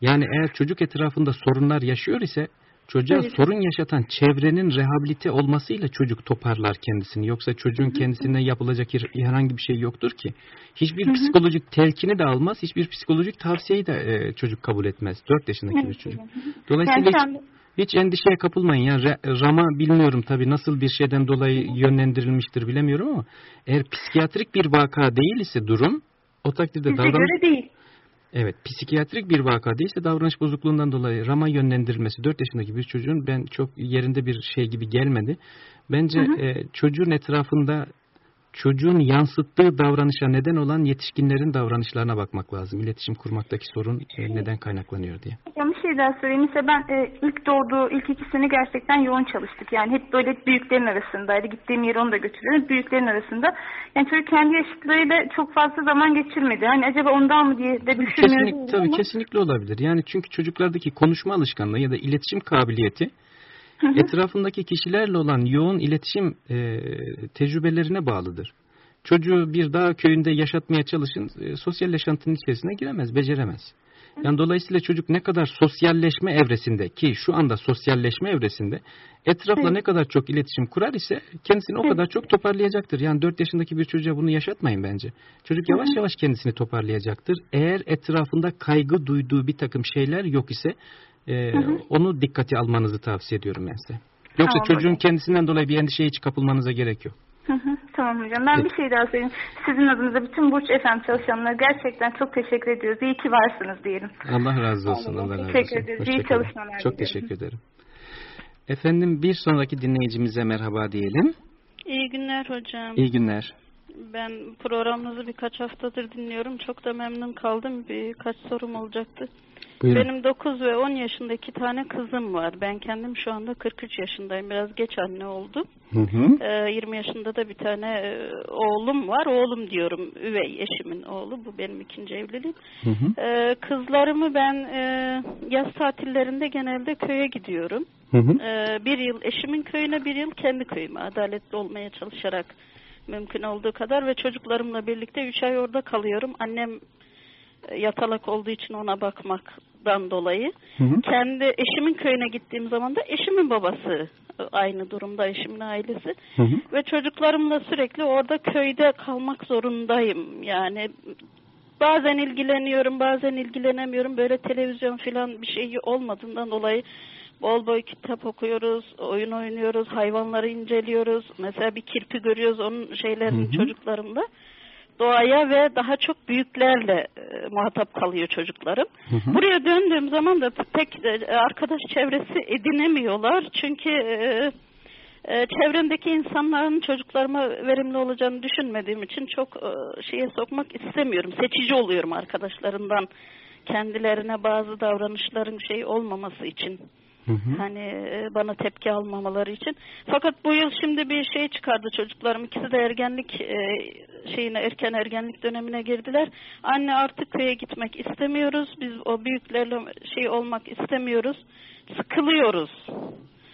Yani eğer çocuk etrafında sorunlar yaşıyor ise çocuğa evet. sorun yaşatan çevrenin rehabilite olmasıyla çocuk toparlar kendisini. Yoksa çocuğun kendisine yapılacak herhangi bir şey yoktur ki. Hiçbir hı hı. psikolojik telkini de almaz, hiçbir psikolojik tavsiyeyi de e, çocuk kabul etmez. 4 yaşındaki evet. bir çocuk. Dolayısıyla hiç, hiç endişeye kapılmayın. Yani Rama bilmiyorum tabii nasıl bir şeyden dolayı yönlendirilmiştir bilemiyorum ama eğer psikiyatrik bir vaka değil ise durum o takdirde davranış... göre değil. Evet, psikiyatrik bir vaka değilse davranış bozukluğundan dolayı rama yönlendirilmesi 4 yaşındaki bir çocuğun ben çok yerinde bir şey gibi gelmedi. Bence hı hı. E, çocuğun etrafında çocuğun yansıttığı davranışa neden olan yetişkinlerin davranışlarına bakmak lazım. İletişim kurmaktaki sorun e, neden kaynaklanıyor diye. Ya bir şey daha söyleyeyim. Mesela ben e, ilk doğduğu ilk iki sene gerçekten yoğun çalıştık. Yani hep böyle büyüklerin arasındaydı. Gittiğim yere onu da götürüyorum. Büyüklerin arasında. Yani çocuk kendi yaşıtlarıyla çok fazla zaman geçirmedi. Hani acaba ondan mı diye de düşünmüyorum. Kesinlikle, tabii ama. kesinlikle olabilir. Yani çünkü çocuklardaki konuşma alışkanlığı ya da iletişim kabiliyeti (laughs) etrafındaki kişilerle olan yoğun iletişim e, tecrübelerine bağlıdır. Çocuğu bir dağ köyünde yaşatmaya çalışın, e, sosyal yaşantının içerisine giremez, beceremez. Yani dolayısıyla çocuk ne kadar sosyalleşme evresinde ki şu anda sosyalleşme evresinde etrafla evet. ne kadar çok iletişim kurar ise kendisini o kadar çok toparlayacaktır. Yani 4 yaşındaki bir çocuğa bunu yaşatmayın bence. Çocuk yavaş yavaş kendisini toparlayacaktır. Eğer etrafında kaygı duyduğu bir takım şeyler yok ise e, onu dikkate almanızı tavsiye ediyorum ben size. Yoksa tamam, çocuğun hocam. kendisinden dolayı bir endişeye hiç kapılmanıza gerek yok. Hı hı, tamam hocam. Ben evet. bir şey daha söyleyeyim. Sizin adınıza bütün Burç FM çalışanlara gerçekten çok teşekkür ediyoruz. İyi ki varsınız diyelim. Allah razı olsun. Allah, Allah razı olsun. Teşekkür ederiz. İyi çalışmalar Çok teşekkür ederim. Efendim bir sonraki dinleyicimize merhaba diyelim. İyi günler hocam. İyi günler. Ben programınızı birkaç haftadır dinliyorum. Çok da memnun kaldım. Birkaç sorum olacaktı. Buyurun. Benim 9 ve 10 yaşında iki tane kızım var. Ben kendim şu anda 43 yaşındayım. Biraz geç anne oldum. Hı hı. Ee, 20 yaşında da bir tane e, oğlum var. Oğlum diyorum. Üvey eşimin oğlu. Bu benim ikinci evliliğim. Hı hı. Ee, kızlarımı ben e, yaz tatillerinde genelde köye gidiyorum. Hı hı. Ee, bir yıl eşimin köyüne, bir yıl kendi köyüme adaletli olmaya çalışarak mümkün olduğu kadar ve çocuklarımla birlikte 3 ay orada kalıyorum. Annem yatalak olduğu için ona bakmaktan dolayı. Hı hı. Kendi eşimin köyüne gittiğim zaman da eşimin babası aynı durumda eşimin ailesi. Hı hı. Ve çocuklarımla sürekli orada köyde kalmak zorundayım. Yani bazen ilgileniyorum bazen ilgilenemiyorum. Böyle televizyon falan bir şey olmadığından dolayı Bol bol kitap okuyoruz, oyun oynuyoruz, hayvanları inceliyoruz. Mesela bir kirpi görüyoruz onun şeylerini hı hı. Doğaya ve daha çok büyüklerle e, muhatap kalıyor çocuklarım. Hı hı. Buraya döndüğüm zaman da pek e, arkadaş çevresi edinemiyorlar. Çünkü e, e, çevremdeki insanların çocuklarıma verimli olacağını düşünmediğim için çok e, şeye sokmak istemiyorum. Seçici oluyorum arkadaşlarından kendilerine bazı davranışların şey olmaması için. Hı hı. Hani e, bana tepki almamaları için. Fakat bu yıl şimdi bir şey çıkardı çocuklarım. İkisi de ergenlik e, şeyine erken ergenlik dönemine girdiler. Anne artık köye gitmek istemiyoruz. Biz o büyüklerle şey olmak istemiyoruz. Sıkılıyoruz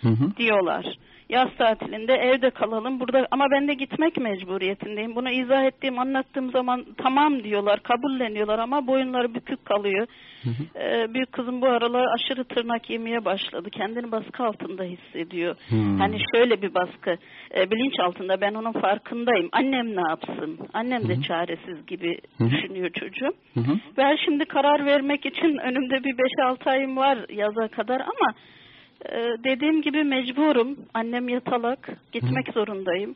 hı hı. diyorlar yaz tatilinde evde kalalım burada ama ben de gitmek mecburiyetindeyim. Bunu izah ettiğim anlattığım zaman tamam diyorlar kabulleniyorlar ama boyunları bükük kalıyor. Hı hı. Ee, büyük kızım bu aralar aşırı tırnak yemeye başladı. Kendini baskı altında hissediyor. Hı. Hani şöyle bir baskı e, bilinç altında ben onun farkındayım. Annem ne yapsın? Annem de hı hı. çaresiz gibi hı hı. düşünüyor çocuğum. Hı hı. Ben şimdi karar vermek için önümde bir 5-6 ayım var yaza kadar ama ee, dediğim gibi mecburum. Annem yatalak. Gitmek Hı. zorundayım.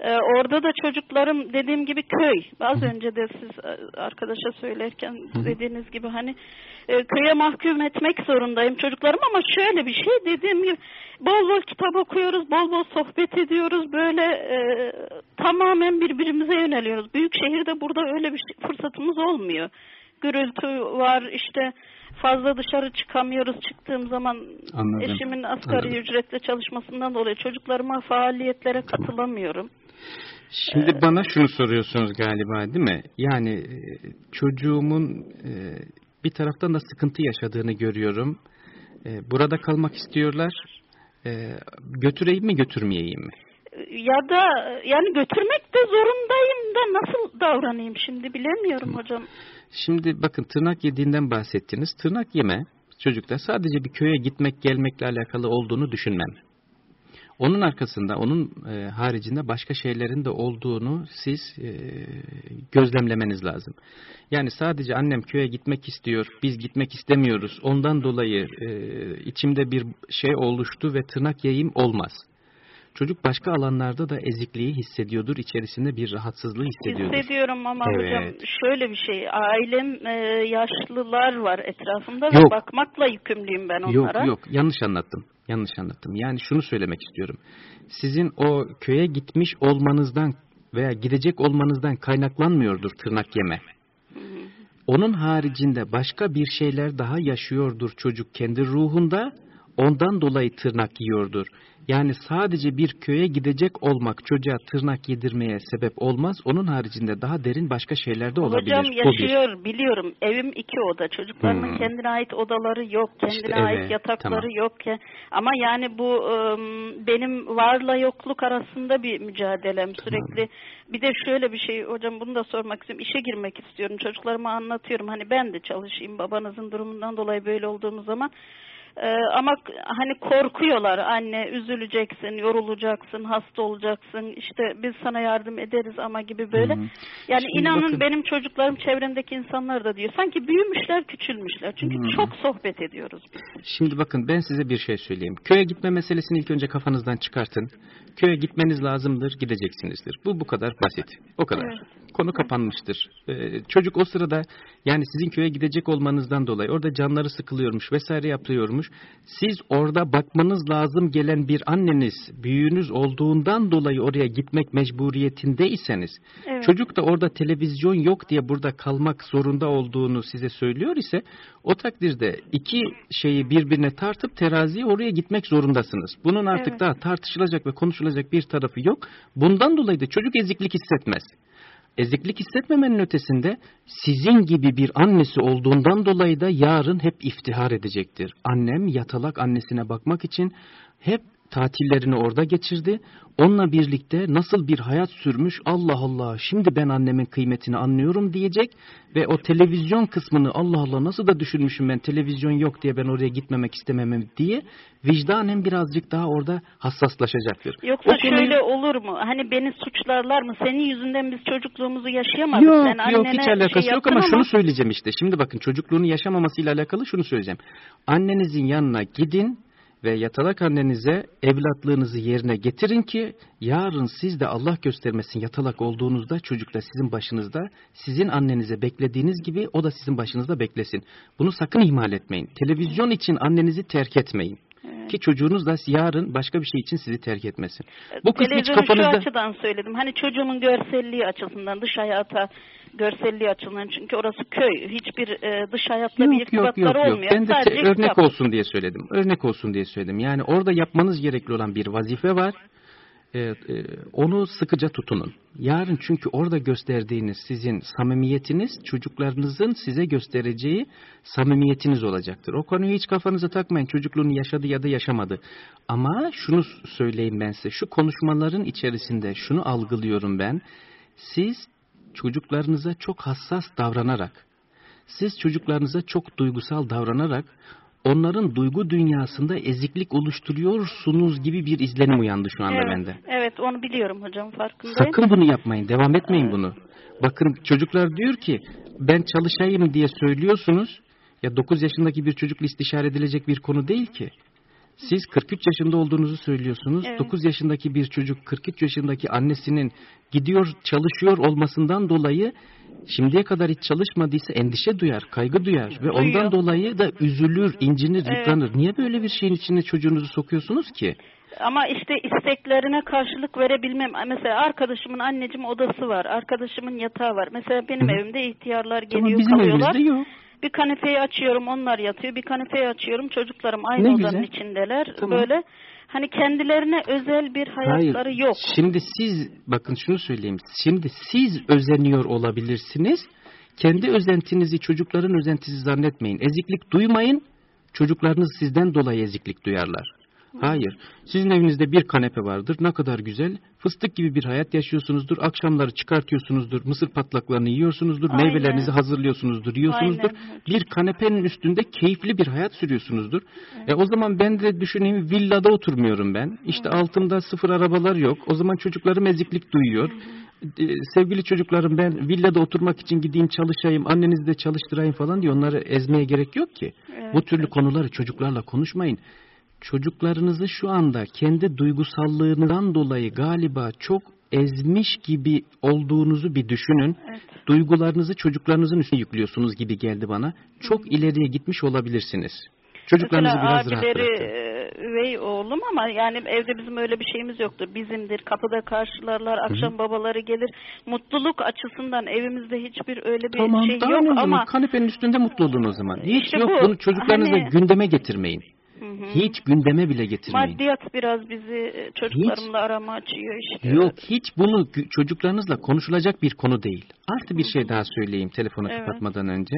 Ee, orada da çocuklarım dediğim gibi köy. Az Hı. önce de siz e, arkadaşa söylerken Hı. dediğiniz gibi hani e, köye mahkum etmek zorundayım çocuklarım ama şöyle bir şey dediğim gibi bol bol kitap okuyoruz, bol bol sohbet ediyoruz. Böyle e, tamamen birbirimize yöneliyoruz. Büyük şehirde burada öyle bir şey, fırsatımız olmuyor. Gürültü var işte fazla dışarı çıkamıyoruz. Çıktığım zaman Anladım. eşimin asgari Anladım. ücretle çalışmasından dolayı çocuklarıma faaliyetlere katılamıyorum. Şimdi ee, bana şunu soruyorsunuz galiba değil mi? Yani e, çocuğumun e, bir taraftan da sıkıntı yaşadığını görüyorum. E, burada kalmak istiyorlar. Götüreyim mi götürmeyeyim mi? Ya da yani götürmek de zorundayım da nasıl davranayım şimdi bilemiyorum hocam. Şimdi bakın tırnak yediğinden bahsettiniz. Tırnak yeme çocuklar sadece bir köye gitmek gelmekle alakalı olduğunu düşünmem. Onun arkasında, onun e, haricinde başka şeylerin de olduğunu siz e, gözlemlemeniz lazım. Yani sadece annem köye gitmek istiyor, biz gitmek istemiyoruz. Ondan dolayı e, içimde bir şey oluştu ve tırnak yayım olmaz. Çocuk başka alanlarda da ezikliği hissediyordur, içerisinde bir rahatsızlığı hissediyordur. Hissediyorum ama evet. hocam şöyle bir şey, ailem e, yaşlılar var etrafımda yok. ve bakmakla yükümlüyüm ben onlara. Yok yok, yanlış anlattım, yanlış anlattım. Yani şunu söylemek istiyorum. Sizin o köye gitmiş olmanızdan veya gidecek olmanızdan kaynaklanmıyordur tırnak yeme. Onun haricinde başka bir şeyler daha yaşıyordur çocuk kendi ruhunda, ondan dolayı tırnak yiyordur. Yani sadece bir köye gidecek olmak çocuğa tırnak yedirmeye sebep olmaz. Onun haricinde daha derin başka şeyler de olabilir. Hocam yaşıyor biliyorum. Evim iki oda. Çocuklarının hmm. kendine ait odaları yok. Kendine işte, ait evet, yatakları tamam. yok. ki. Ama yani bu benim varla yokluk arasında bir mücadelem sürekli. Hmm. Bir de şöyle bir şey hocam bunu da sormak istiyorum. İşe girmek istiyorum. Çocuklarıma anlatıyorum. Hani ben de çalışayım babanızın durumundan dolayı böyle olduğumuz zaman ee, ama hani korkuyorlar anne üzüleceksin, yorulacaksın, hasta olacaksın. İşte biz sana yardım ederiz ama gibi böyle. Hı hı. Yani Şimdi inanın bakın. benim çocuklarım çevremdeki insanlar da diyor. Sanki büyümüşler, küçülmüşler. Çünkü hı. çok sohbet ediyoruz biz. Şimdi bakın ben size bir şey söyleyeyim. Köye gitme meselesini ilk önce kafanızdan çıkartın. Köye gitmeniz lazımdır, gideceksinizdir. Bu bu kadar basit. O kadar. Evet. Konu kapanmıştır. Ee, çocuk o sırada yani sizin köye gidecek olmanızdan dolayı orada canları sıkılıyormuş vesaire yapıyormuş. Siz orada bakmanız lazım gelen bir anneniz, büyüğünüz olduğundan dolayı oraya gitmek mecburiyetindeyseniz, evet. çocuk da orada televizyon yok diye burada kalmak zorunda olduğunu size söylüyor ise o takdirde iki şeyi birbirine tartıp teraziye oraya gitmek zorundasınız. Bunun artık evet. daha tartışılacak ve konuşulacak bir tarafı yok. Bundan dolayı da çocuk eziklik hissetmez eziklik hissetmemenin ötesinde sizin gibi bir annesi olduğundan dolayı da yarın hep iftihar edecektir. Annem yatalak annesine bakmak için hep tatillerini orada geçirdi. Onunla birlikte nasıl bir hayat sürmüş Allah Allah şimdi ben annemin kıymetini anlıyorum diyecek ve o televizyon kısmını Allah Allah nasıl da düşünmüşüm ben televizyon yok diye ben oraya gitmemek istememem diye vicdanen birazcık daha orada hassaslaşacaktır. Yoksa o şöyle konuyu... olur mu? Hani beni suçlarlar mı? Senin yüzünden biz çocukluğumuzu yaşayamadık. Yok Sen yok hiç alakası şey yok ama, ama şunu söyleyeceğim işte. Şimdi bakın çocukluğunu yaşamamasıyla alakalı şunu söyleyeceğim. Annenizin yanına gidin ve yatalak annenize evlatlığınızı yerine getirin ki yarın siz de Allah göstermesin yatalak olduğunuzda çocuk da sizin başınızda sizin annenize beklediğiniz gibi o da sizin başınızda beklesin. Bunu sakın ihmal etmeyin. Televizyon için annenizi terk etmeyin. Evet. Ki çocuğunuz da yarın başka bir şey için sizi terk etmesin. Bu kısmı hiç kafanızda... şu açıdan söyledim. Hani çocuğumun görselliği açısından dış hayata görselliği açısından çünkü orası köy. Hiçbir e, dış hayatla yok, bir irtibatları yok, yok, olmuyor. Ben de Sadece örnek kitap. olsun diye söyledim. Örnek olsun diye söyledim. Yani orada yapmanız gerekli olan bir vazife var. E, e, onu sıkıca tutunun. Yarın çünkü orada gösterdiğiniz sizin samimiyetiniz çocuklarınızın size göstereceği samimiyetiniz olacaktır. O konuyu hiç kafanıza takmayın. Çocukluğunu yaşadı ya da yaşamadı. Ama şunu söyleyeyim ben size. Şu konuşmaların içerisinde şunu algılıyorum ben. Siz çocuklarınıza çok hassas davranarak, siz çocuklarınıza çok duygusal davranarak onların duygu dünyasında eziklik oluşturuyorsunuz gibi bir izlenim uyandı şu anda evet, bende. Evet onu biliyorum hocam farkındayım. Sakın bunu yapmayın devam etmeyin bunu. Bakın çocuklar diyor ki ben çalışayım diye söylüyorsunuz. Ya 9 yaşındaki bir çocukla istişare edilecek bir konu değil ki. Siz 43 yaşında olduğunuzu söylüyorsunuz. Evet. 9 yaşındaki bir çocuk 43 yaşındaki annesinin gidiyor çalışıyor olmasından dolayı şimdiye kadar hiç çalışmadıysa endişe duyar, kaygı duyar ve Duyuyor. ondan dolayı da üzülür, incinir, evet. yıpranır. Niye böyle bir şeyin içine çocuğunuzu sokuyorsunuz ki? Ama işte isteklerine karşılık verebilmem. Mesela arkadaşımın anneciğim odası var. Arkadaşımın yatağı var. Mesela benim Hı. evimde ihtiyarlar geliyor tamam, bizim kalıyorlar. Evimizde yok. Bir kanepeyi açıyorum onlar yatıyor. Bir kanepeyi açıyorum çocuklarım aynı ne odanın güzel. içindeler. Tamam. Böyle hani kendilerine özel bir hayatları Hayır. yok. Şimdi siz bakın şunu söyleyeyim. Şimdi siz özeniyor olabilirsiniz. Kendi özentinizi çocukların özentisi zannetmeyin. Eziklik duymayın. Çocuklarınız sizden dolayı eziklik duyarlar. Hayır. Sizin evinizde bir kanepe vardır. Ne kadar güzel. Fıstık gibi bir hayat yaşıyorsunuzdur. Akşamları çıkartıyorsunuzdur. Mısır patlaklarını yiyorsunuzdur. Aynen. Meyvelerinizi hazırlıyorsunuzdur. Yiyorsunuzdur. Aynen. Bir kanepenin üstünde keyifli bir hayat sürüyorsunuzdur. Evet. E, o zaman ben de düşüneyim villada oturmuyorum ben. İşte evet. altımda sıfır arabalar yok. O zaman çocuklarım eziklik duyuyor. E, sevgili çocuklarım ben villada oturmak için gideyim çalışayım, annenizi de çalıştırayım falan diye onları ezmeye gerek yok ki. Evet, Bu türlü konuları çocuklarla konuşmayın çocuklarınızı şu anda kendi duygusallığından dolayı galiba çok ezmiş gibi olduğunuzu bir düşünün. Evet. Duygularınızı çocuklarınızın üstüne yüklüyorsunuz gibi geldi bana. Çok ileriye gitmiş olabilirsiniz. Çocuklarınızı Mesela biraz abileri, rahat bırakın. E, üvey oğlum ama yani evde bizim öyle bir şeyimiz yoktur. Bizimdir. Kapıda karşılarlar. Akşam Hı-hı. babaları gelir. Mutluluk açısından evimizde hiçbir öyle bir tamam, şey yok ama. Kanepenin üstünde mutlu olun o zaman. Hiç işte yok bu, bunu çocuklarınıza hani, gündeme getirmeyin. Hı hı. Hiç gündeme bile getirmeyin. Maddiyat biraz bizi e, çocuklarımla hiç, arama açıyor işte. Yok hiç bunu çocuklarınızla konuşulacak bir konu değil. Artı bir şey daha söyleyeyim telefonu evet. kapatmadan önce.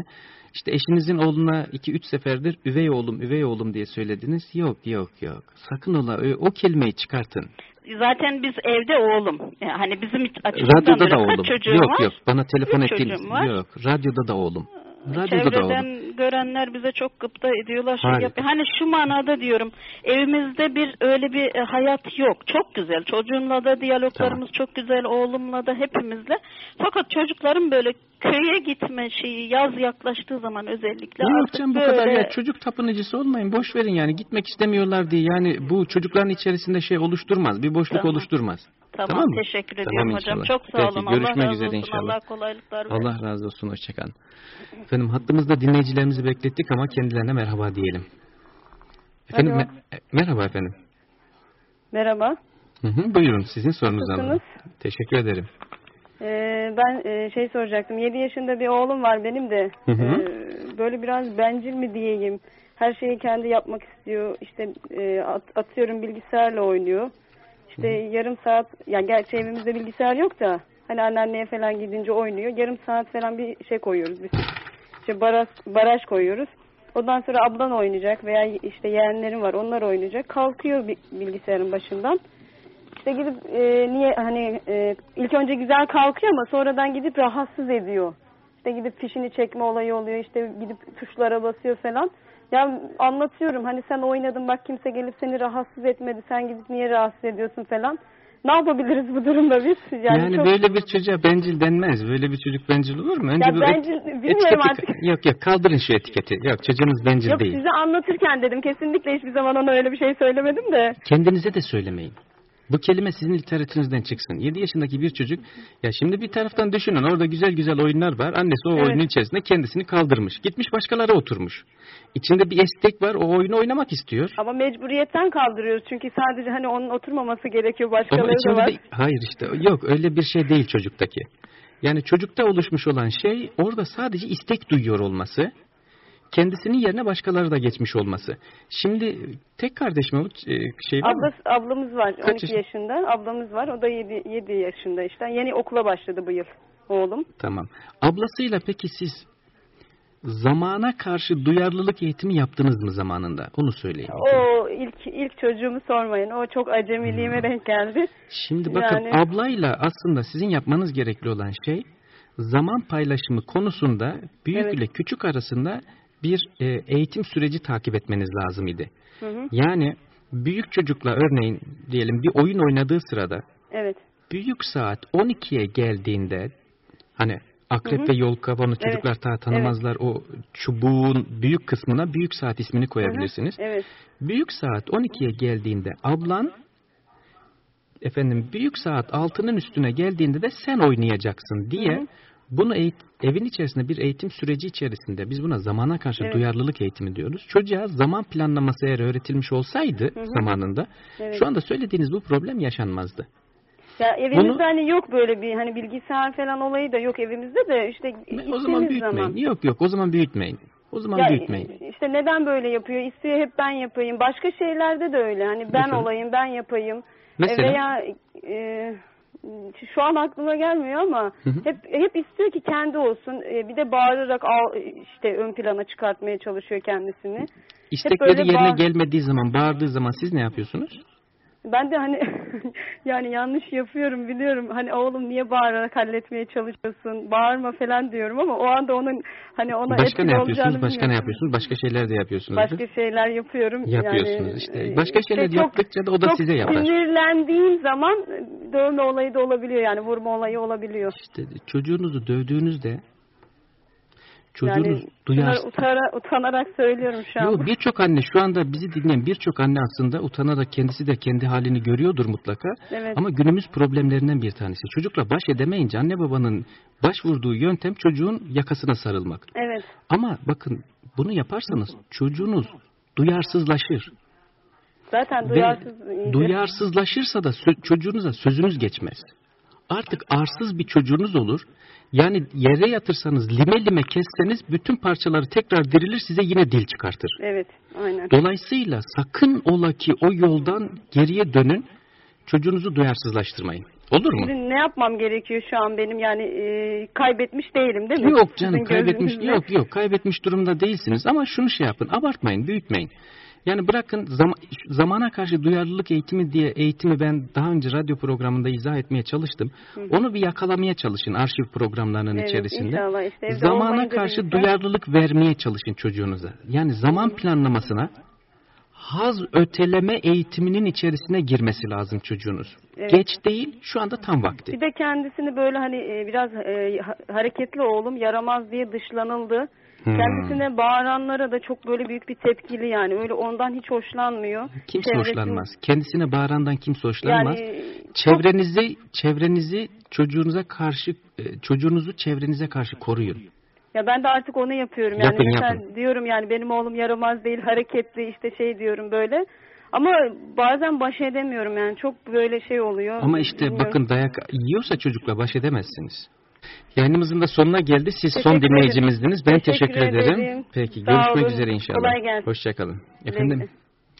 İşte eşinizin oğluna iki üç seferdir üvey oğlum üvey oğlum diye söylediniz. Yok yok yok. Sakın ola o kelimeyi çıkartın. Zaten biz evde oğlum. Yani hani bizim açımızdan Radyoda da oğlum. Yok var? yok bana telefon ettiğiniz. Yok radyoda da oğlum. Radyoda Çevreden görenler bize çok gıpta ediyorlar. Şey yapıyor. Hani şu manada diyorum evimizde bir öyle bir e, hayat yok. Çok güzel. Çocuğumla da diyaloglarımız tamam. çok güzel. Oğlumla da hepimizle. Fakat çocukların böyle köye gitme şeyi yaz yaklaştığı zaman özellikle ne artık canım, bu böyle... kadar ya çocuk tapınıcısı olmayın boş verin yani gitmek istemiyorlar diye yani bu çocukların içerisinde şey oluşturmaz bir boşluk tamam. oluşturmaz. Tamam, tamam mı? teşekkür ediyorum tamam, hocam. Çok sağ Peki, olun. Görüşmek Allah üzere olsun. inşallah. Allah kolaylıklar versin. Allah razı olsun. Hoşçakalın. Efendim hattımızda dinleyicilerimizi beklettik ama kendilerine merhaba diyelim. Efendim me merhaba efendim. Merhaba. Hı hı, buyurun sizin sorunuzu alalım. Teşekkür ederim. Ee, ben e, şey soracaktım. 7 yaşında bir oğlum var benim de. Hı hı. Ee, böyle biraz bencil mi diyeyim? Her şeyi kendi yapmak istiyor. İşte e, at, atıyorum bilgisayarla oynuyor. İşte yarım saat, yani gerçi evimizde bilgisayar yok da hani anneanneye falan gidince oynuyor. Yarım saat falan bir şey koyuyoruz biz. İşte baraj, baraj koyuyoruz. Ondan sonra ablan oynayacak veya işte yeğenlerim var onlar oynayacak. Kalkıyor bilgisayarın başından. İşte gidip e, niye hani e, ilk önce güzel kalkıyor ama sonradan gidip rahatsız ediyor. İşte gidip fişini çekme olayı oluyor. İşte gidip tuşlara basıyor falan. Ya anlatıyorum hani sen oynadın bak kimse gelip seni rahatsız etmedi. Sen gidip niye rahatsız ediyorsun falan. ne yapabiliriz bu durumda biz? Yani, yani çok... böyle bir çocuğa bencil denmez. Böyle bir çocuk bencil olur mu? Önce ya bencil et, bilmiyorum artık. Yok yok kaldırın şu etiketi. Yok çocuğunuz bencil yok, değil. Yok size anlatırken dedim. Kesinlikle hiçbir zaman ona öyle bir şey söylemedim de. Kendinize de söylemeyin. Bu kelime sizin literatürünüzden çıksın. 7 yaşındaki bir çocuk, ya şimdi bir taraftan düşünün orada güzel güzel oyunlar var. Annesi o evet. oyunun içerisinde kendisini kaldırmış. Gitmiş başkaları oturmuş. İçinde bir estek var o oyunu oynamak istiyor. Ama mecburiyetten kaldırıyoruz. Çünkü sadece hani onun oturmaması gerekiyor başkaları da var. De, hayır işte yok öyle bir şey değil çocuktaki. Yani çocukta oluşmuş olan şey orada sadece istek duyuyor olması kendisinin yerine başkaları da geçmiş olması. Şimdi tek kardeş mi e, şey var Ablası, mı? Ablamız var Kaç 12 yaş? yaşında. Ablamız var o da 7, 7 yaşında işte. Yeni okula başladı bu yıl oğlum. Tamam. Ablasıyla peki siz zamana karşı duyarlılık eğitimi yaptınız mı zamanında? Onu söyleyin. O ilk ilk çocuğumu sormayın. O çok acemiliğime hmm. denk geldi. Şimdi bakın yani... ablayla aslında sizin yapmanız gerekli olan şey zaman paylaşımı konusunda büyük evet. ile küçük arasında bir e, eğitim süreci takip etmeniz lazım idi. Hı hı. Yani büyük çocukla örneğin diyelim bir oyun oynadığı sırada evet. büyük saat 12'ye geldiğinde hani akrep hı hı. ve yol kabanı çocuklar evet. ta tanımazlar evet. o çubuğun büyük kısmına büyük saat ismini koyabilirsiniz. Hı hı. Evet. Büyük saat 12'ye geldiğinde ablan efendim büyük saat 6'nın üstüne geldiğinde de sen oynayacaksın diye hı hı. Bunu eğit evin içerisinde bir eğitim süreci içerisinde biz buna zamana karşı evet. duyarlılık eğitimi diyoruz. Çocuğa zaman planlaması eğer öğretilmiş olsaydı hı hı. zamanında evet. şu anda söylediğiniz bu problem yaşanmazdı. Ya evimizde Bunu, hani yok böyle bir hani bilgisayar falan olayı da yok evimizde de işte o zaman büyütmeyin. Zaman. Yok yok o zaman büyütmeyin. O zaman ya, büyütmeyin. İşte neden böyle yapıyor? İstiyor hep ben yapayım. Başka şeylerde de öyle. Hani ben Mesela, olayım, ben yapayım. Mesela, Veya e, şu an aklıma gelmiyor ama hı hı. hep hep istiyor ki kendi olsun. E, bir de bağırarak işte ön plana çıkartmaya çalışıyor kendisini. İstekleri yerine gelmediği zaman, bağırdığı zaman siz ne yapıyorsunuz? Ben de hani (laughs) yani yanlış yapıyorum biliyorum. Hani oğlum niye bağırarak halletmeye çalışıyorsun? Bağırma falan diyorum ama o anda onun hani ona Başka ne yapıyorsunuz? Başka ne yapıyorsunuz? Başka şeyler de yapıyorsunuz. Başka şeyler yapıyorum. Yapıyorsunuz yani, işte. Başka şeyler işte yaptıkça da o da size yapar. Çok sinirlendiğim zaman dövme olayı da olabiliyor yani vurma olayı olabiliyor. İşte çocuğunuzu dövdüğünüzde Çocuğunuz yani, duyar. Utara, utanarak söylüyorum şu an. Yok birçok anne şu anda bizi dinleyen birçok anne aslında utanarak kendisi de kendi halini görüyordur mutlaka. Evet. Ama günümüz problemlerinden bir tanesi. Çocukla baş edemeyince anne babanın başvurduğu yöntem çocuğun yakasına sarılmak. Evet. Ama bakın bunu yaparsanız çocuğunuz duyarsızlaşır. Zaten duyarsız. Ve duyarsızlaşırsa da çocuğunuza sözünüz geçmez. Artık arsız bir çocuğunuz olur yani yere yatırsanız lime lime kesseniz bütün parçaları tekrar dirilir size yine dil çıkartır. Evet aynen. Dolayısıyla sakın ola ki o yoldan geriye dönün çocuğunuzu duyarsızlaştırmayın. Olur mu? Şimdi ne yapmam gerekiyor şu an benim yani e, kaybetmiş değilim değil mi? Yok canım kaybetmiş yok yok kaybetmiş durumda değilsiniz ama şunu şey yapın abartmayın büyütmeyin. Yani bırakın zam zamana karşı duyarlılık eğitimi diye eğitimi ben daha önce radyo programında izah etmeye çalıştım. Hı hı. Onu bir yakalamaya çalışın arşiv programlarının evet, içerisinde. Inşallah işte zamana karşı birlikte. duyarlılık vermeye çalışın çocuğunuza. Yani zaman hı. planlamasına haz öteleme eğitiminin içerisine girmesi lazım çocuğunuz. Evet. Geç değil, şu anda tam vakti. Bir de kendisini böyle hani e, biraz e, hareketli oğlum yaramaz diye dışlanıldı. Hmm. Kendisine bağıranlara da çok böyle büyük bir tepkili yani. Öyle ondan hiç hoşlanmıyor. Kimse Çevresini... hoşlanmaz. Kendisine bağırandan kimse hoşlanmaz. Yani, çevrenizi çok... çevrenizi çocuğunuza karşı e, çocuğunuzu çevrenize karşı koruyun. Ya ben de artık onu yapıyorum. Yani yapın, yapın. diyorum yani benim oğlum yaramaz değil, hareketli işte şey diyorum böyle. Ama bazen baş edemiyorum yani çok böyle şey oluyor. Ama işte Bilmiyorum. bakın dayak yiyorsa çocukla baş edemezsiniz. Yayınımızın da sonuna geldi. Siz teşekkür son dinleyicimizdiniz. Ben teşekkür, teşekkür ederim. ederim. Peki Sağ görüşmek olun. üzere inşallah. Kolay gelsin. Hoşçakalın. Efendim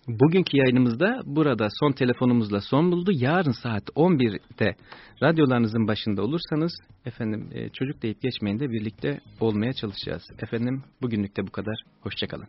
bugünkü yayınımızda burada son telefonumuzla son buldu. Yarın saat 11'de radyolarınızın başında olursanız efendim e, çocuk deyip geçmeyin de birlikte olmaya çalışacağız. Efendim bugünlük de bu kadar. Hoşçakalın.